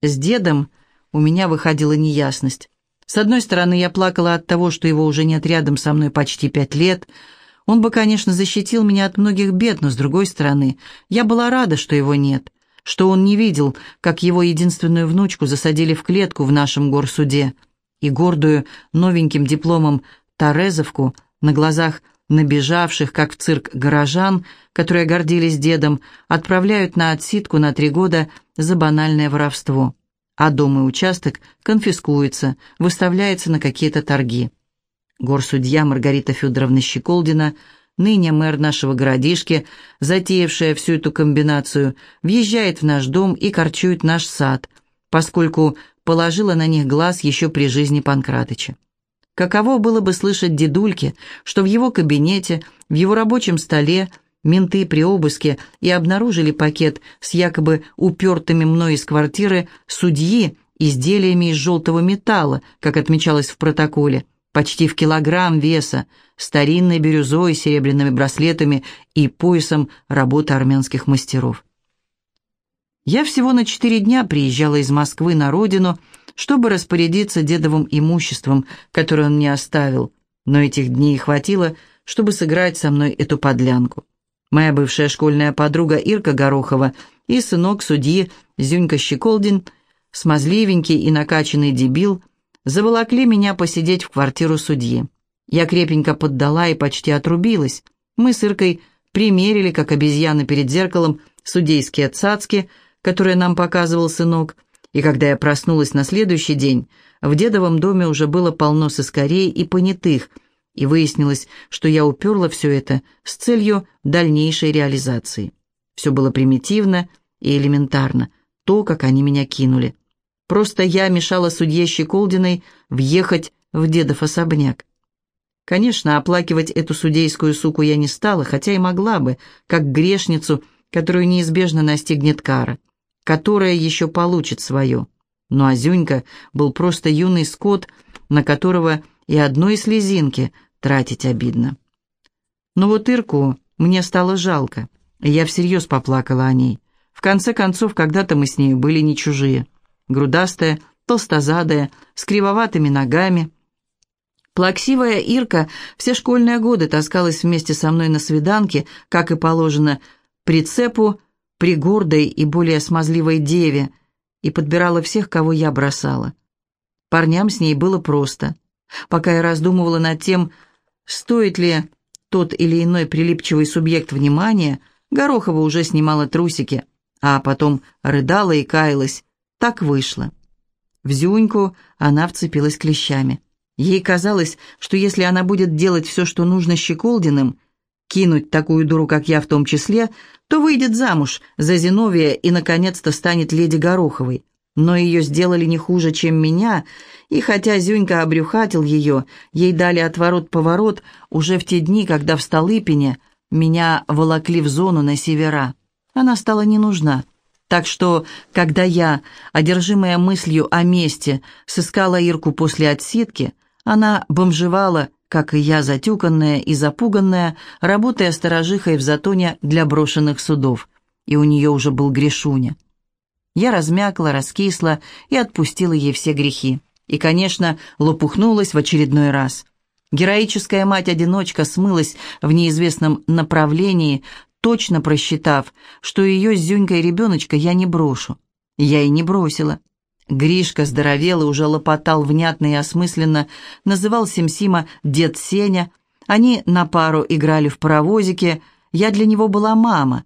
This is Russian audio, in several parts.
С дедом у меня выходила неясность. С одной стороны, я плакала от того, что его уже нет рядом со мной почти пять лет. Он бы, конечно, защитил меня от многих бед, но с другой стороны, я была рада, что его нет, что он не видел, как его единственную внучку засадили в клетку в нашем горсуде, и гордую новеньким дипломом Торезовку на глазах набежавших, как в цирк, горожан, которые гордились дедом, отправляют на отсидку на три года за банальное воровство, а дом и участок конфискуются, выставляется на какие-то торги. Горсудья Маргарита Федоровна Щеколдина, ныне мэр нашего городишки, затеявшая всю эту комбинацию, въезжает в наш дом и корчует наш сад, поскольку положила на них глаз еще при жизни Панкратыча. Каково было бы слышать дедульке, что в его кабинете, в его рабочем столе, менты при обыске и обнаружили пакет с якобы упертыми мной из квартиры судьи изделиями из желтого металла, как отмечалось в протоколе, почти в килограмм веса, старинной бирюзой, серебряными браслетами и поясом работы армянских мастеров. Я всего на четыре дня приезжала из Москвы на родину, чтобы распорядиться дедовым имуществом, которое он мне оставил, но этих дней хватило, чтобы сыграть со мной эту подлянку. Моя бывшая школьная подруга Ирка Горохова и сынок судьи Зюнька Щеколдин, смазливенький и накачанный дебил, заволокли меня посидеть в квартиру судьи. Я крепенько поддала и почти отрубилась. Мы с Иркой примерили, как обезьяны перед зеркалом, судейские цацки, которые нам показывал сынок, и когда я проснулась на следующий день, в дедовом доме уже было полно сыскарей и понятых, и выяснилось, что я уперла все это с целью дальнейшей реализации. Все было примитивно и элементарно, то, как они меня кинули. Просто я мешала судье Щеколдиной въехать в дедов особняк. Конечно, оплакивать эту судейскую суку я не стала, хотя и могла бы, как грешницу, которую неизбежно настигнет кара которая еще получит свое. Но Азюнька был просто юный скот, на которого и одной слезинки тратить обидно. Но вот Ирку мне стало жалко, и я всерьез поплакала о ней. В конце концов, когда-то мы с ней были не чужие. Грудастая, толстозадая, с кривоватыми ногами. Плаксивая Ирка все школьные годы таскалась вместе со мной на свиданке, как и положено, прицепу при гордой и более смазливой деве и подбирала всех, кого я бросала. Парням с ней было просто. Пока я раздумывала над тем, стоит ли тот или иной прилипчивый субъект внимания, Горохова уже снимала трусики, а потом рыдала и каялась. Так вышло. В Зюньку она вцепилась клещами. Ей казалось, что если она будет делать все, что нужно Щеколдиным, кинуть такую дуру, как я в том числе, то выйдет замуж за Зиновия и, наконец-то, станет леди Гороховой. Но ее сделали не хуже, чем меня, и хотя Зюнька обрюхатил ее, ей дали отворот-поворот уже в те дни, когда в Столыпине меня волокли в зону на севера. Она стала не нужна. Так что, когда я, одержимая мыслью о месте, сыскала Ирку после отсидки, она бомжевала как и я, затюканная и запуганная, работая сторожихой в затоне для брошенных судов. И у нее уже был грешуня. Я размякла, раскисла и отпустила ей все грехи. И, конечно, лопухнулась в очередной раз. Героическая мать-одиночка смылась в неизвестном направлении, точно просчитав, что ее с Зюнькой ребеночка я не брошу. Я и не бросила. Гришка здоровел и уже лопотал внятно и осмысленно, называл Симсима «дед Сеня». Они на пару играли в паровозике. Я для него была мама.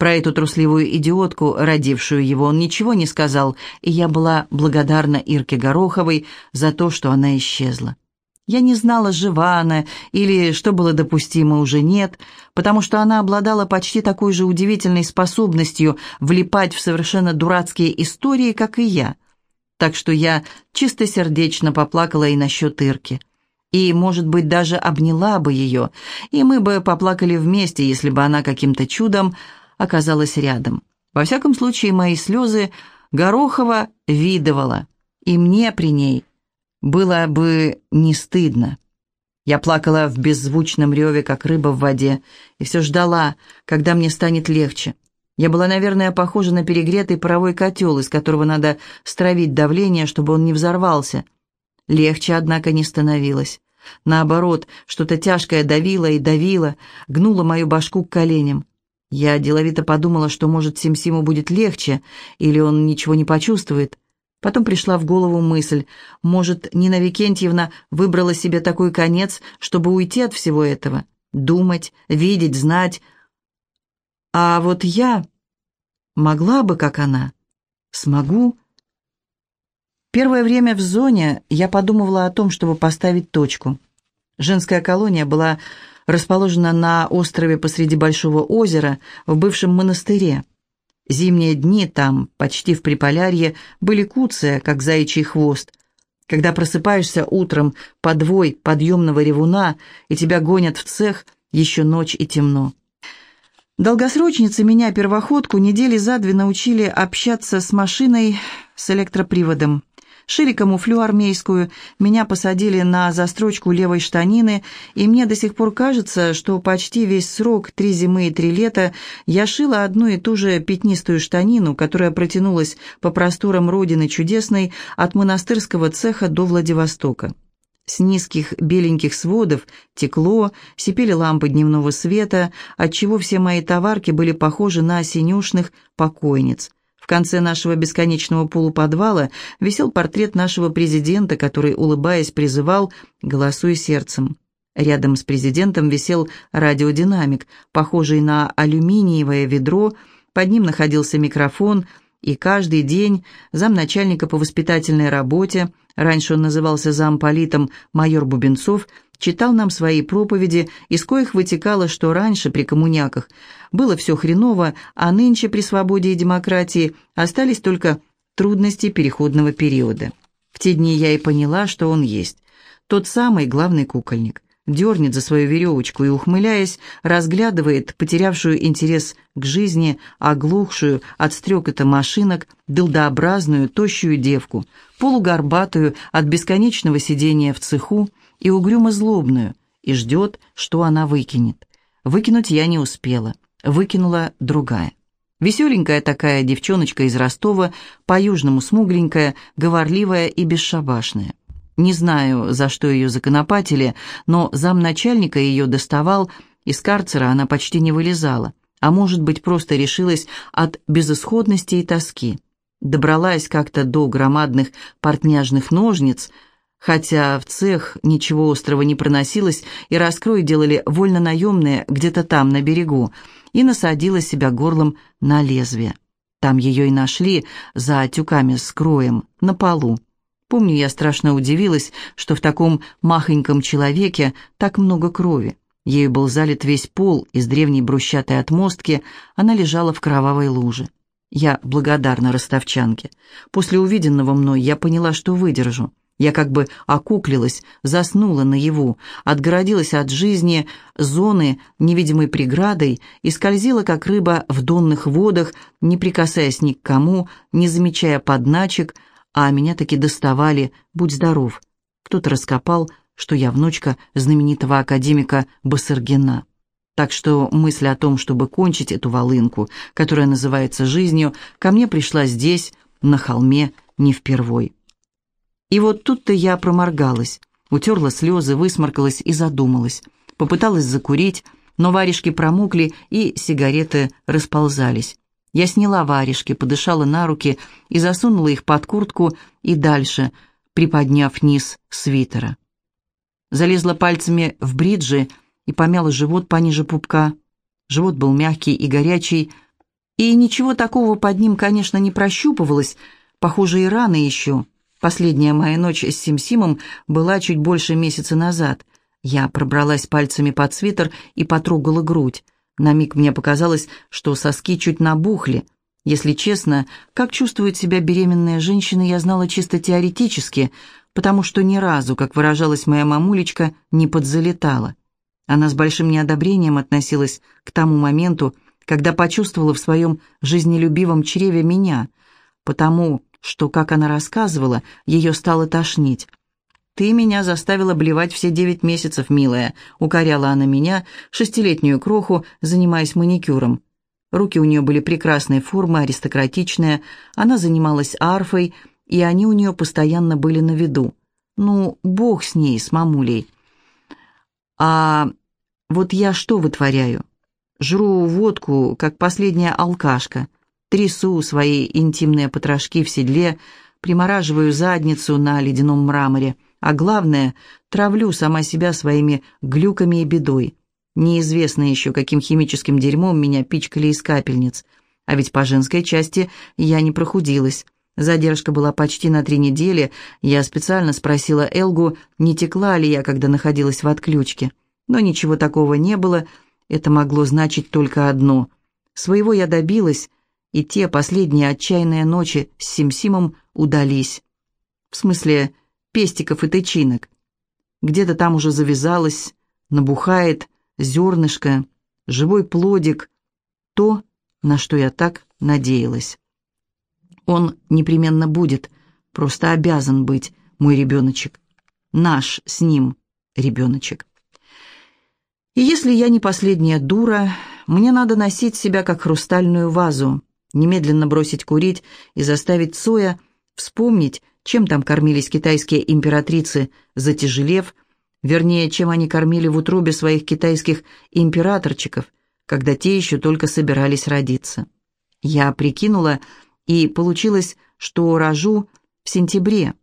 Про эту трусливую идиотку, родившую его, он ничего не сказал, и я была благодарна Ирке Гороховой за то, что она исчезла. Я не знала, жива она или, что было допустимо, уже нет, потому что она обладала почти такой же удивительной способностью влипать в совершенно дурацкие истории, как и я — так что я чистосердечно поплакала и насчет Ирки. И, может быть, даже обняла бы ее, и мы бы поплакали вместе, если бы она каким-то чудом оказалась рядом. Во всяком случае, мои слезы Горохова видывала, и мне при ней было бы не стыдно. Я плакала в беззвучном реве, как рыба в воде, и все ждала, когда мне станет легче. Я была, наверное, похожа на перегретый паровой котел, из которого надо стравить давление, чтобы он не взорвался. Легче, однако, не становилось. Наоборот, что-то тяжкое давило и давило, гнуло мою башку к коленям. Я деловито подумала, что, может, Сим-Симу будет легче, или он ничего не почувствует. Потом пришла в голову мысль, может, Нина Викентьевна выбрала себе такой конец, чтобы уйти от всего этого, думать, видеть, знать. А вот я могла бы, как она, смогу. Первое время в зоне я подумывала о том, чтобы поставить точку. Женская колония была расположена на острове посреди большого озера в бывшем монастыре. Зимние дни там, почти в Приполярье, были куция, как заячий хвост. Когда просыпаешься утром подвой подъемного ревуна, и тебя гонят в цех, еще ночь и темно. Долгосрочницы меня, первоходку, недели за две научили общаться с машиной с электроприводом. Шили камуфлю армейскую, меня посадили на застрочку левой штанины, и мне до сих пор кажется, что почти весь срок, три зимы и три лета, я шила одну и ту же пятнистую штанину, которая протянулась по просторам Родины Чудесной от монастырского цеха до Владивостока. С низких беленьких сводов текло, сипели лампы дневного света, отчего все мои товарки были похожи на синюшных покойниц – конце нашего бесконечного полуподвала висел портрет нашего президента, который, улыбаясь, призывал «Голосуй сердцем». Рядом с президентом висел радиодинамик, похожий на алюминиевое ведро, под ним находился микрофон, и каждый день замначальника по воспитательной работе, раньше он назывался замполитом майор Бубенцов, читал нам свои проповеди, из коих вытекало, что раньше при коммуняках было все хреново, а нынче при свободе и демократии остались только трудности переходного периода. В те дни я и поняла, что он есть. Тот самый главный кукольник. Дернет за свою веревочку и, ухмыляясь, разглядывает потерявшую интерес к жизни, оглухшую от стрекота машинок, дылдообразную, тощую девку, полугорбатую от бесконечного сидения в цеху, и угрюмо-злобную, и ждет, что она выкинет. Выкинуть я не успела, выкинула другая. Веселенькая такая девчоночка из Ростова, по-южному смугленькая, говорливая и бесшабашная. Не знаю, за что ее законопатили, но замначальника ее доставал, из карцера она почти не вылезала, а может быть, просто решилась от безысходности и тоски. Добралась как-то до громадных портняжных ножниц – хотя в цех ничего острого не проносилось, и раскрой делали вольно-наемные где-то там, на берегу, и насадила себя горлом на лезвие. Там ее и нашли за тюками с кроем, на полу. Помню, я страшно удивилась, что в таком махоньком человеке так много крови. Ею был залит весь пол из древней брусчатой отмостки, она лежала в кровавой луже. Я благодарна ростовчанке. После увиденного мной я поняла, что выдержу. Я как бы окуклилась, заснула наяву, отгородилась от жизни зоны невидимой преградой и скользила, как рыба в донных водах, не прикасаясь ни к кому, не замечая подначек, а меня таки доставали, будь здоров. Кто-то раскопал, что я внучка знаменитого академика Басаргина. Так что мысль о том, чтобы кончить эту волынку, которая называется жизнью, ко мне пришла здесь, на холме, не впервой. И вот тут-то я проморгалась, утерла слезы, высморкалась и задумалась. Попыталась закурить, но варежки промокли и сигареты расползались. Я сняла варежки, подышала на руки и засунула их под куртку и дальше, приподняв низ свитера. Залезла пальцами в бриджи и помяла живот пониже пупка. Живот был мягкий и горячий, и ничего такого под ним, конечно, не прощупывалось, похоже, и рано еще. Последняя моя ночь с Сим-Симом была чуть больше месяца назад. Я пробралась пальцами под свитер и потрогала грудь. На миг мне показалось, что соски чуть набухли. Если честно, как чувствует себя беременная женщина, я знала чисто теоретически, потому что ни разу, как выражалась моя мамулечка, не подзалетала. Она с большим неодобрением относилась к тому моменту, когда почувствовала в своем жизнелюбивом чреве меня, потому что, как она рассказывала, ее стало тошнить. «Ты меня заставила блевать все девять месяцев, милая», — укоряла она меня, шестилетнюю кроху, занимаясь маникюром. Руки у нее были прекрасной формы, аристократичные, она занималась арфой, и они у нее постоянно были на виду. Ну, бог с ней, с мамулей. А вот я что вытворяю? Жру водку, как последняя алкашка, трясу свои интимные потрошки в седле, примораживаю задницу на ледяном мраморе, а главное, травлю сама себя своими глюками и бедой. Неизвестно еще, каким химическим дерьмом меня пичкали из капельниц. А ведь по женской части я не прохудилась. Задержка была почти на три недели. Я специально спросила Элгу, не текла ли я, когда находилась в отключке. Но ничего такого не было. Это могло значить только одно. Своего я добилась, и те последние отчаянные ночи с Симсимом удались. В смысле, пестиков и тычинок. Где-то там уже завязалось, набухает зернышко, живой плодик, то, на что я так надеялась. Он непременно будет, просто обязан быть, мой ребеночек. Наш с ним ребеночек. И если я не последняя дура, мне надо носить себя как хрустальную вазу, немедленно бросить курить и заставить Соя вспомнить, чем там кормились китайские императрицы, затяжелев, вернее, чем они кормили в утробе своих китайских императорчиков, когда те еще только собирались родиться. Я прикинула, и получилось, что рожу в сентябре.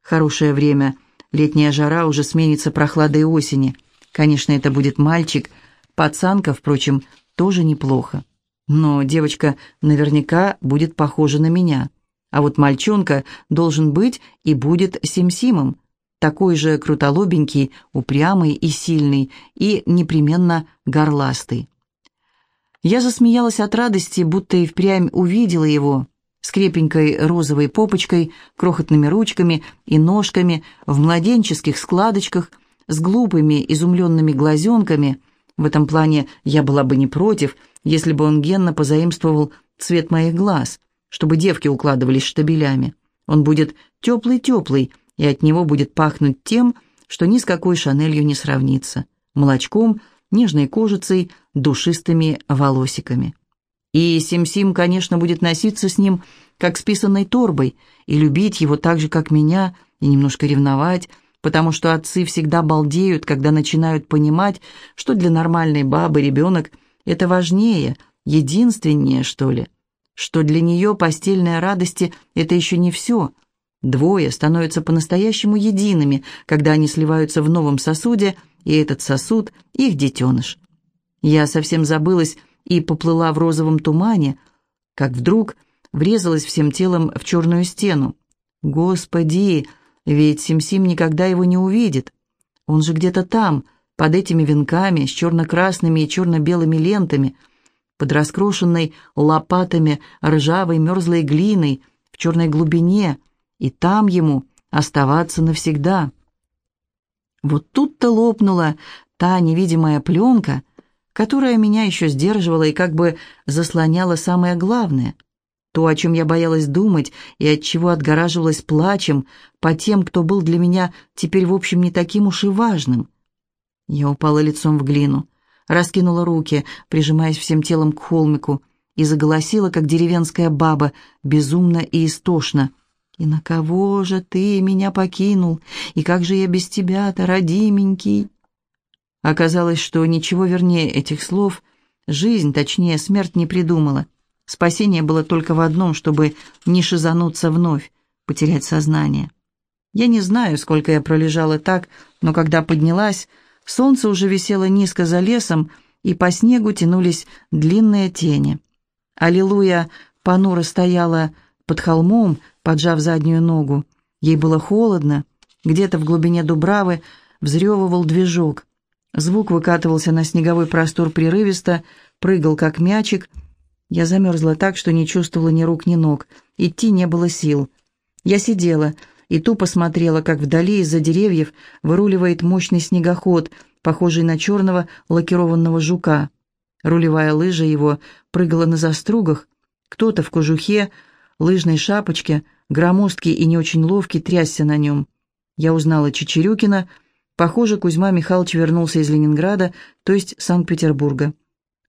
Хорошее время, летняя жара уже сменится прохладой осени. Конечно, это будет мальчик, пацанка, впрочем, тоже неплохо. Но девочка наверняка будет похожа на меня. А вот мальчонка должен быть и будет Сим-Симом, такой же крутолобенький, упрямый и сильный, и непременно горластый. Я засмеялась от радости, будто и впрямь увидела его, с крепенькой розовой попочкой, крохотными ручками и ножками, в младенческих складочках, с глупыми изумленными глазенками. В этом плане я была бы не против, если бы он генно позаимствовал цвет моих глаз, чтобы девки укладывались штабелями. Он будет теплый-теплый, и от него будет пахнуть тем, что ни с какой Шанелью не сравнится, молочком, нежной кожицей, душистыми волосиками. И Сим-Сим, конечно, будет носиться с ним, как с писаной торбой, и любить его так же, как меня, и немножко ревновать, потому что отцы всегда балдеют, когда начинают понимать, что для нормальной бабы ребенок – это важнее, единственнее, что ли, что для нее постельные радости – это еще не все. Двое становятся по-настоящему едиными, когда они сливаются в новом сосуде, и этот сосуд – их детеныш. Я совсем забылась, и поплыла в розовом тумане, как вдруг врезалась всем телом в черную стену. Господи, ведь Сим-Сим никогда его не увидит. Он же где-то там, под этими венками, с черно-красными и черно-белыми лентами, под раскрошенной лопатами ржавой мерзлой глиной, в черной глубине, и там ему оставаться навсегда. Вот тут-то лопнула та невидимая пленка — которая меня еще сдерживала и как бы заслоняла самое главное. То, о чем я боялась думать и от чего отгораживалась плачем по тем, кто был для меня теперь, в общем, не таким уж и важным. Я упала лицом в глину, раскинула руки, прижимаясь всем телом к холмику, и заголосила, как деревенская баба, безумно и истошно. «И на кого же ты меня покинул? И как же я без тебя-то, родименький?» Оказалось, что ничего вернее этих слов жизнь, точнее смерть, не придумала. Спасение было только в одном, чтобы не шизануться вновь, потерять сознание. Я не знаю, сколько я пролежала так, но когда поднялась, солнце уже висело низко за лесом, и по снегу тянулись длинные тени. Аллилуйя понуро стояла под холмом, поджав заднюю ногу. Ей было холодно. Где-то в глубине Дубравы взрёвывал движок. Звук выкатывался на снеговой простор прерывисто, прыгал как мячик. Я замерзла так, что не чувствовала ни рук, ни ног. Идти не было сил. Я сидела и тупо смотрела, как вдали из-за деревьев выруливает мощный снегоход, похожий на черного лакированного жука. Рулевая лыжа его прыгала на застругах. Кто-то в кожухе, лыжной шапочке, громоздкий и не очень ловкий, трясся на нем. Я узнала Чечерюкина — Похоже, Кузьма Михайлович вернулся из Ленинграда, то есть Санкт-Петербурга.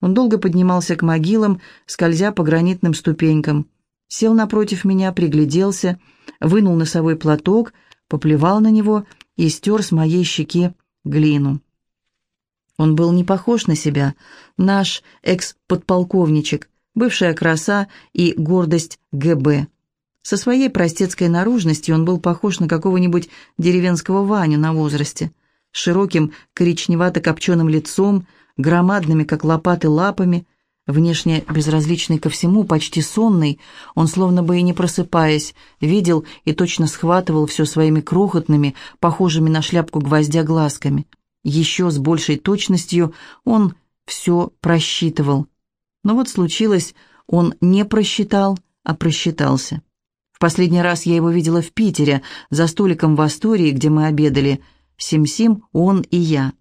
Он долго поднимался к могилам, скользя по гранитным ступенькам. Сел напротив меня, пригляделся, вынул носовой платок, поплевал на него и стер с моей щеки глину. Он был не похож на себя, наш экс-подполковничек, бывшая краса и гордость ГБ. Со своей простецкой наружностью он был похож на какого-нибудь деревенского Ваню на возрасте, широким коричневато-копченым лицом, громадными, как лопаты, лапами, внешне безразличный ко всему, почти сонный, он, словно бы и не просыпаясь, видел и точно схватывал все своими крохотными, похожими на шляпку гвоздя глазками. Еще с большей точностью он все просчитывал. Но вот случилось, он не просчитал, а просчитался. В последний раз я его видела в Питере, за столиком в Астории, где мы обедали. Сим-Сим, он и я.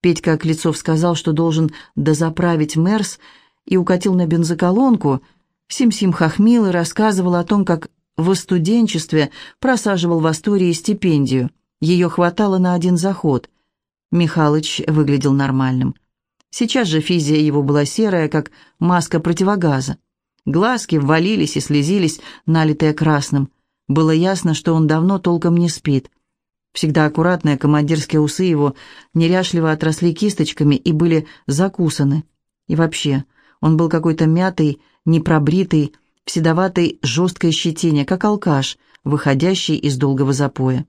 Петька Клецов сказал, что должен дозаправить Мерс, и укатил на бензоколонку. Сим-Сим хохмил и рассказывал о том, как в студенчестве просаживал в Астории стипендию. Ее хватало на один заход. Михалыч выглядел нормальным. Сейчас же физия его была серая, как маска противогаза. Глазки ввалились и слезились, налитые красным. Было ясно, что он давно толком не спит. Всегда аккуратные командирские усы его неряшливо отросли кисточками и были закусаны. И вообще, он был какой-то мятый, непробритый, в седоватой жесткой щетине, как алкаш, выходящий из долгого запоя.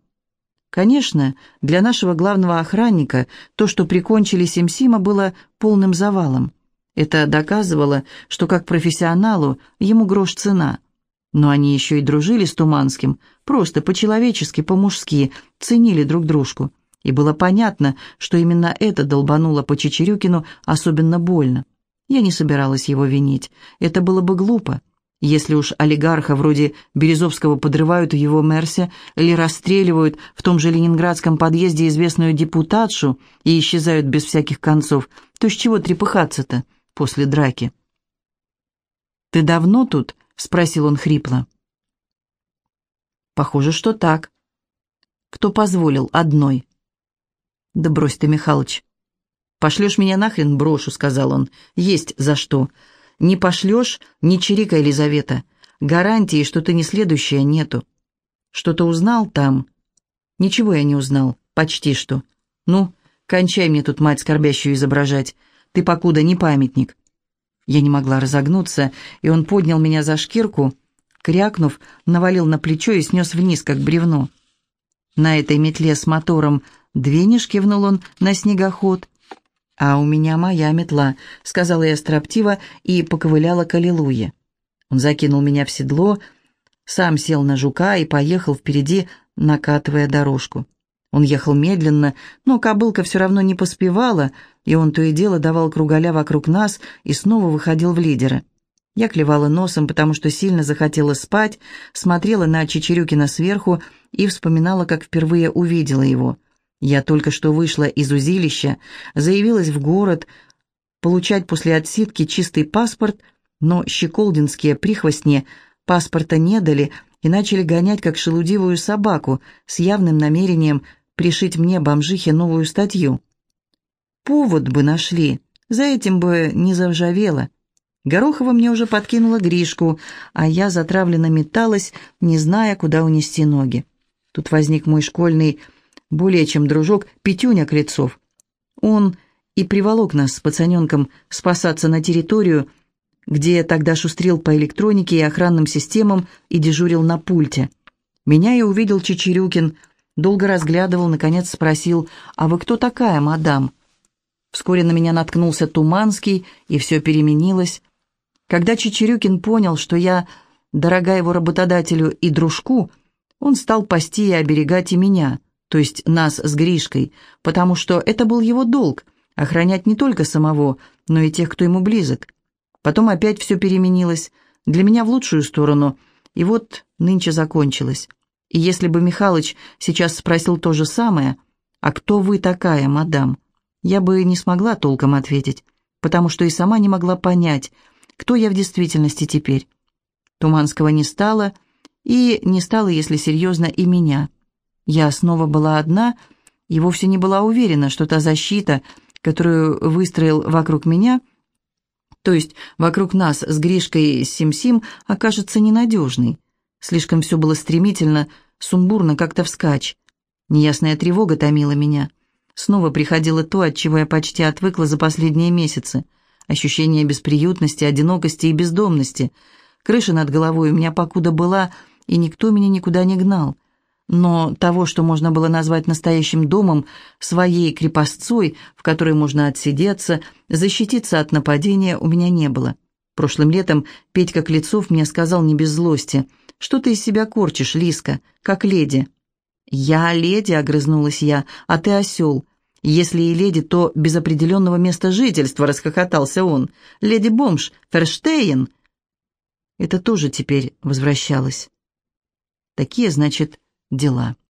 Конечно, для нашего главного охранника то, что прикончили Симсима, было полным завалом. Это доказывало, что как профессионалу ему грош цена. Но они еще и дружили с Туманским, просто по-человечески, по-мужски, ценили друг дружку. И было понятно, что именно это долбануло по Чечерюкину особенно больно. Я не собиралась его винить. Это было бы глупо. Если уж олигарха вроде Березовского подрывают в его Мерсе или расстреливают в том же ленинградском подъезде известную депутатшу и исчезают без всяких концов, то с чего трепыхаться-то? после драки. «Ты давно тут?» — спросил он хрипло. «Похоже, что так. Кто позволил одной?» «Да брось ты, Михалыч. Пошлешь меня нахрен, брошу», — сказал он. «Есть за что. Не пошлешь, не чирика, Елизавета. Гарантии, что ты не следующая, нету. Что-то узнал там?» «Ничего я не узнал. Почти что. Ну, кончай мне тут мать скорбящую изображать. Ты покуда не памятник». Я не могла разогнуться, и он поднял меня за шкирку, крякнув, навалил на плечо и снес вниз, как бревно. На этой метле с мотором двинешь, кивнул он на снегоход. «А у меня моя метла», — сказала я строптиво и поковыляла к аллилуйе. Он закинул меня в седло, сам сел на жука и поехал впереди, накатывая дорожку. Он ехал медленно, но кобылка все равно не поспевала, и он то и дело давал кругаля вокруг нас и снова выходил в лидеры. Я клевала носом, потому что сильно захотела спать, смотрела на Чечерюкина сверху и вспоминала, как впервые увидела его. Я только что вышла из узилища, заявилась в город, получать после отсидки чистый паспорт, но щеколдинские прихвостни паспорта не дали и начали гонять как шелудивую собаку с явным намерением пришить мне, бомжихе, новую статью. Повод бы нашли, за этим бы не заржавело. Горохова мне уже подкинула Гришку, а я затравленно металась, не зная, куда унести ноги. Тут возник мой школьный, более чем дружок, Петюня Клецов. Он и приволок нас с пацаненком спасаться на территорию, где я тогда шустрил по электронике и охранным системам и дежурил на пульте. Меня и увидел Чечерюкин – Долго разглядывал, наконец спросил, «А вы кто такая, мадам?» Вскоре на меня наткнулся Туманский, и все переменилось. Когда Чечерюкин понял, что я дорога его работодателю и дружку, он стал пасти и оберегать и меня, то есть нас с Гришкой, потому что это был его долг — охранять не только самого, но и тех, кто ему близок. Потом опять все переменилось, для меня в лучшую сторону, и вот нынче закончилось. И если бы Михалыч сейчас спросил то же самое, «А кто вы такая, мадам?» я бы не смогла толком ответить, потому что и сама не могла понять, кто я в действительности теперь. Туманского не стало, и не стало, если серьезно, и меня. Я снова была одна и вовсе не была уверена, что та защита, которую выстроил вокруг меня, То есть вокруг нас с Гришкой Сим-Сим окажется ненадежной. Слишком все было стремительно, сумбурно, как-то вскачь. Неясная тревога томила меня. Снова приходило то, от чего я почти отвыкла за последние месяцы. Ощущение бесприютности, одинокости и бездомности. Крыша над головой у меня покуда была, и никто меня никуда не гнал. Но того, что можно было назвать настоящим домом, своей крепостцой, в которой можно отсидеться, защититься от нападения, у меня не было. Прошлым летом Петька Клецов мне сказал не без злости, «Что ты из себя корчишь, Лиска, как леди?» «Я леди», — огрызнулась я, — «а ты осел». «Если и леди, то без определенного места жительства», — расхохотался он. «Леди-бомж, Ферштейн». Это тоже теперь возвращалось. Такие, значит, дела.